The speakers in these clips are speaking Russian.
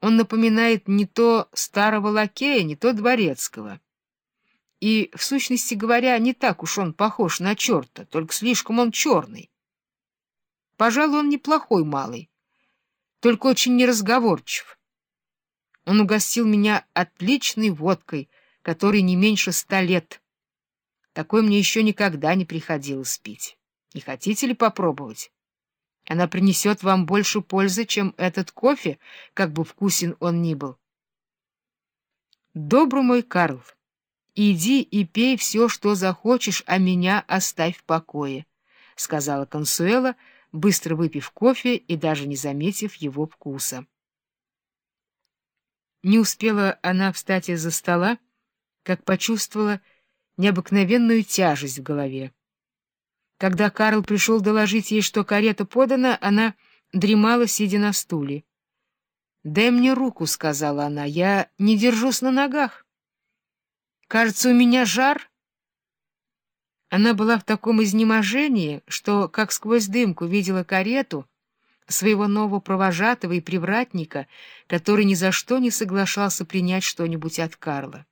Он напоминает не то старого лакея, не то дворецкого. И, в сущности говоря, не так уж он похож на черта, только слишком он черный. Пожалуй, он неплохой малый, только очень неразговорчив. Он угостил меня отличной водкой, которой не меньше ста лет. Такой мне еще никогда не приходилось пить. Не хотите ли попробовать? Она принесет вам больше пользы, чем этот кофе, как бы вкусен он ни был. Добрый мой Карл, иди и пей все, что захочешь, а меня оставь в покое, — сказала Консуэла, быстро выпив кофе и даже не заметив его вкуса. Не успела она встать из-за стола, как почувствовала необыкновенную тяжесть в голове. Когда Карл пришел доложить ей, что карета подана, она дремала, сидя на стуле. — Дай мне руку, — сказала она, — я не держусь на ногах. — Кажется, у меня жар. Она была в таком изнеможении, что, как сквозь дымку, видела карету своего нового провожатого и привратника, который ни за что не соглашался принять что-нибудь от Карла.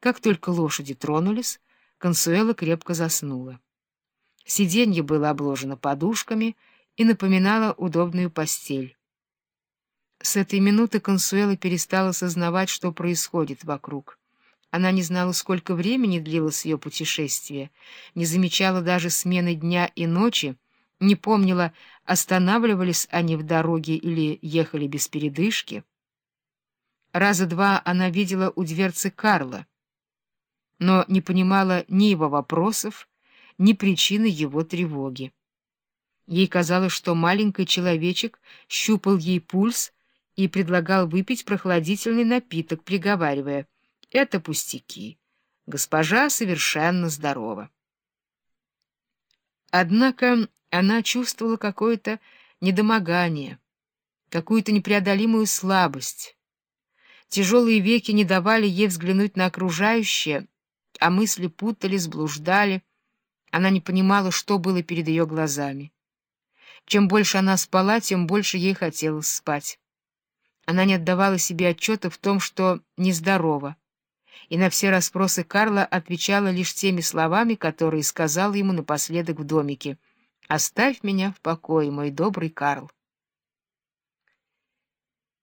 Как только лошади тронулись, Консуэла крепко заснула. Сиденье было обложено подушками и напоминало удобную постель. С этой минуты Консуэла перестала сознавать, что происходит вокруг. Она не знала, сколько времени длилось ее путешествие, не замечала даже смены дня и ночи, не помнила, останавливались они в дороге или ехали без передышки. Раза два она видела у дверцы Карла, но не понимала ни его вопросов, ни причины его тревоги. Ей казалось, что маленький человечек щупал ей пульс и предлагал выпить прохладительный напиток, приговаривая «Это пустяки. Госпожа совершенно здорова». Однако она чувствовала какое-то недомогание, какую-то непреодолимую слабость. Тяжелые веки не давали ей взглянуть на окружающее, а мысли путались, блуждали, она не понимала, что было перед ее глазами. Чем больше она спала, тем больше ей хотелось спать. Она не отдавала себе отчета в том, что нездорова, и на все расспросы Карла отвечала лишь теми словами, которые сказал ему напоследок в домике. «Оставь меня в покое, мой добрый Карл».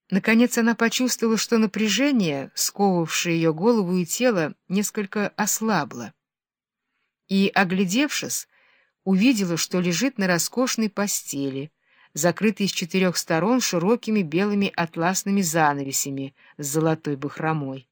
Наконец она почувствовала, что напряжение, сковывавшее ее голову и тело, несколько ослабло и, оглядевшись, увидела, что лежит на роскошной постели, закрытой с четырех сторон широкими белыми атласными занавесями с золотой бахромой.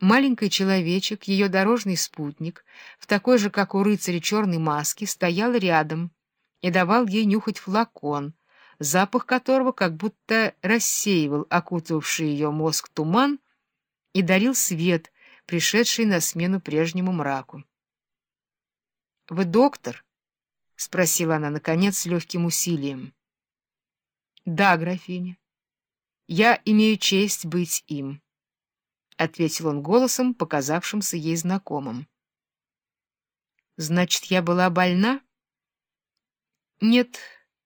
Маленький человечек, ее дорожный спутник, в такой же, как у рыцаря, черной маске, стоял рядом и давал ей нюхать флакон, запах которого как будто рассеивал окутавший ее мозг туман и дарил свет, пришедший на смену прежнему мраку. — Вы доктор? — спросила она, наконец, с легким усилием. — Да, графиня. Я имею честь быть им, — ответил он голосом, показавшимся ей знакомым. — Значит, я была больна? — Нет,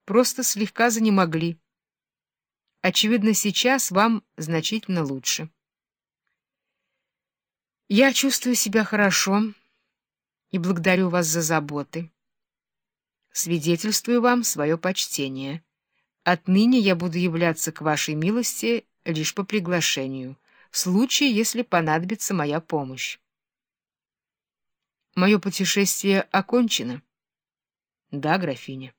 просто слегка занемогли. Очевидно, сейчас вам значительно лучше. — Я чувствую себя хорошо, — и благодарю вас за заботы. Свидетельствую вам свое почтение. Отныне я буду являться к вашей милости лишь по приглашению, в случае, если понадобится моя помощь. Мое путешествие окончено? Да, графиня.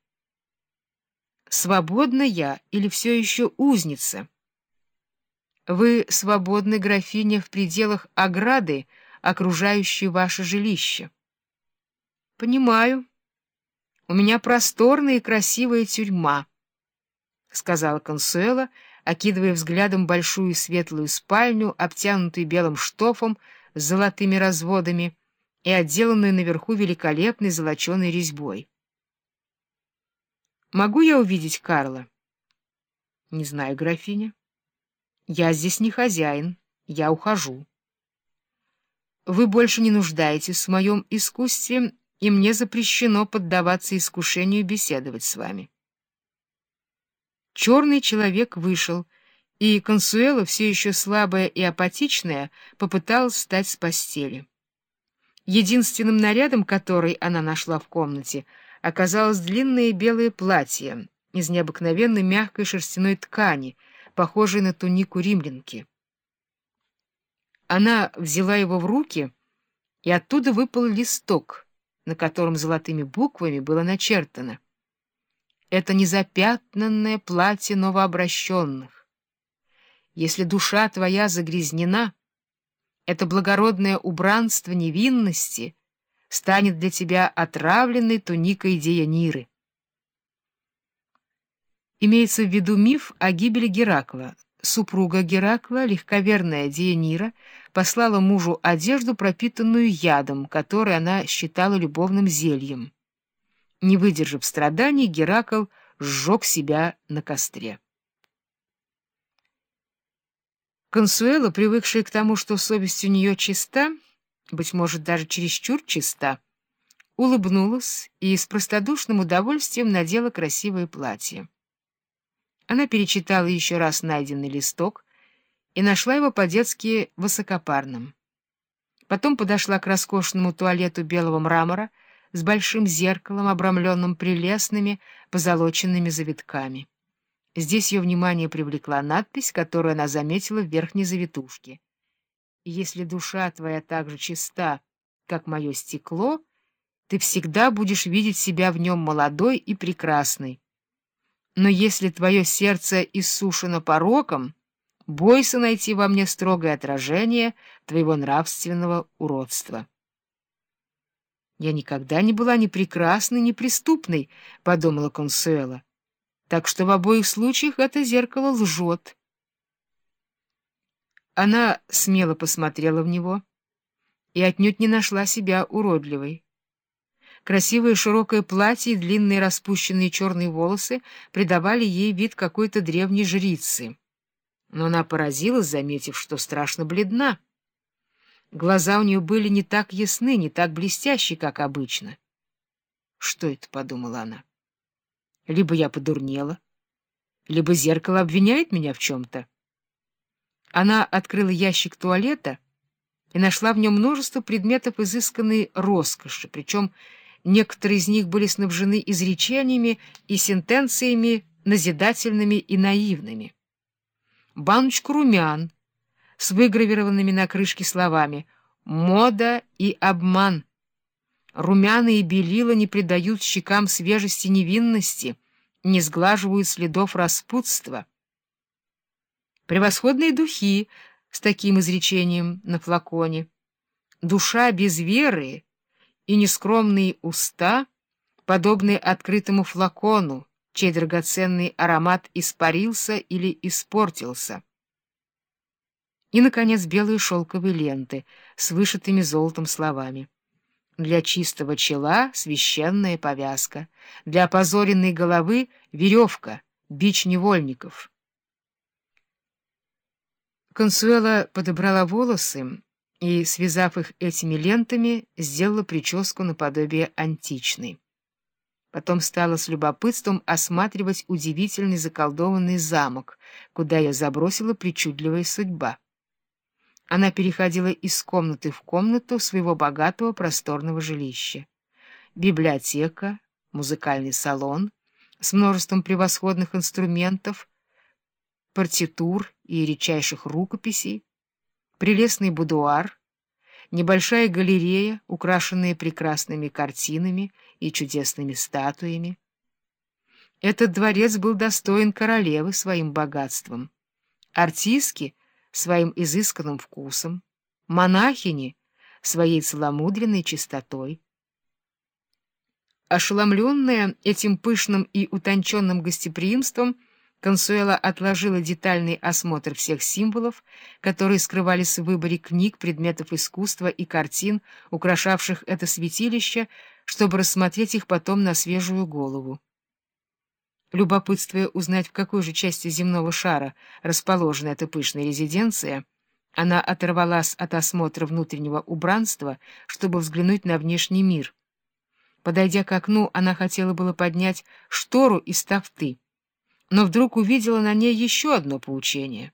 Свободна я или все еще узница? Вы свободны, графиня, в пределах ограды, окружающей ваше жилище. — Понимаю. У меня просторная и красивая тюрьма, — сказала Консуэла, окидывая взглядом большую светлую спальню, обтянутую белым штофом с золотыми разводами и отделанную наверху великолепной золоченой резьбой. — Могу я увидеть Карла? — Не знаю, графиня. — Я здесь не хозяин, я ухожу. — Вы больше не нуждаетесь в моем искусстве, — и мне запрещено поддаваться искушению беседовать с вами. Черный человек вышел, и Консуэла, все еще слабая и апатичная, попыталась встать с постели. Единственным нарядом, который она нашла в комнате, оказалось длинное белое платье из необыкновенно мягкой шерстяной ткани, похожей на тунику римлянки. Она взяла его в руки, и оттуда выпал листок, на котором золотыми буквами было начертано. Это незапятнанное платье новообращенных. Если душа твоя загрязнена, это благородное убранство невинности станет для тебя отравленной туникой Деяниры. Имеется в виду миф о гибели Геракла. Супруга Геракла, легковерная Деянира, послала мужу одежду, пропитанную ядом, который она считала любовным зельем. Не выдержав страданий, Геракл сжег себя на костре. Консуэла, привыкшая к тому, что совесть у нее чиста, быть может, даже чересчур чиста, улыбнулась и с простодушным удовольствием надела красивое платье. Она перечитала еще раз найденный листок и нашла его по-детски высокопарным. Потом подошла к роскошному туалету белого мрамора с большим зеркалом, обрамленным прелестными позолоченными завитками. Здесь ее внимание привлекла надпись, которую она заметила в верхней завитушке. «Если душа твоя так же чиста, как мое стекло, ты всегда будешь видеть себя в нем молодой и прекрасной. Но если твое сердце иссушено пороком, бойся найти во мне строгое отражение твоего нравственного уродства». «Я никогда не была ни прекрасной, ни преступной», — подумала Консуэла так что в обоих случаях это зеркало лжет. Она смело посмотрела в него и отнюдь не нашла себя уродливой. Красивое широкое платье и длинные распущенные черные волосы придавали ей вид какой-то древней жрицы. Но она поразилась, заметив, что страшно бледна. Глаза у нее были не так ясны, не так блестящие, как обычно. «Что это?» — подумала она. Либо я подурнела, либо зеркало обвиняет меня в чем-то. Она открыла ящик туалета и нашла в нем множество предметов изысканной роскоши, причем некоторые из них были снабжены изречениями и сентенциями назидательными и наивными. Баночку румян с выгравированными на крышке словами «Мода и обман». Румяна и белила не придают щекам свежести невинности, не сглаживают следов распутства. Превосходные духи с таким изречением на флаконе. Душа без веры и нескромные уста, подобные открытому флакону, чей драгоценный аромат испарился или испортился. И, наконец, белые шелковые ленты с вышитыми золотом словами. Для чистого чела — священная повязка, для опозоренной головы — веревка, бич невольников. Консуэла подобрала волосы и, связав их этими лентами, сделала прическу наподобие античной. Потом стала с любопытством осматривать удивительный заколдованный замок, куда ее забросила причудливая судьба. Она переходила из комнаты в комнату своего богатого просторного жилища. Библиотека, музыкальный салон с множеством превосходных инструментов, партитур и редчайших рукописей, прелестный будуар, небольшая галерея, украшенная прекрасными картинами и чудесными статуями. Этот дворец был достоин королевы своим богатством. Артистки — своим изысканным вкусом, монахини — своей целомудренной чистотой. Ошеломленная этим пышным и утонченным гостеприимством, Консуэла отложила детальный осмотр всех символов, которые скрывались в выборе книг, предметов искусства и картин, украшавших это святилище, чтобы рассмотреть их потом на свежую голову. Любопытствуя узнать, в какой же части земного шара расположена эта пышная резиденция, она оторвалась от осмотра внутреннего убранства, чтобы взглянуть на внешний мир. Подойдя к окну, она хотела было поднять штору из тафты, но вдруг увидела на ней еще одно поучение —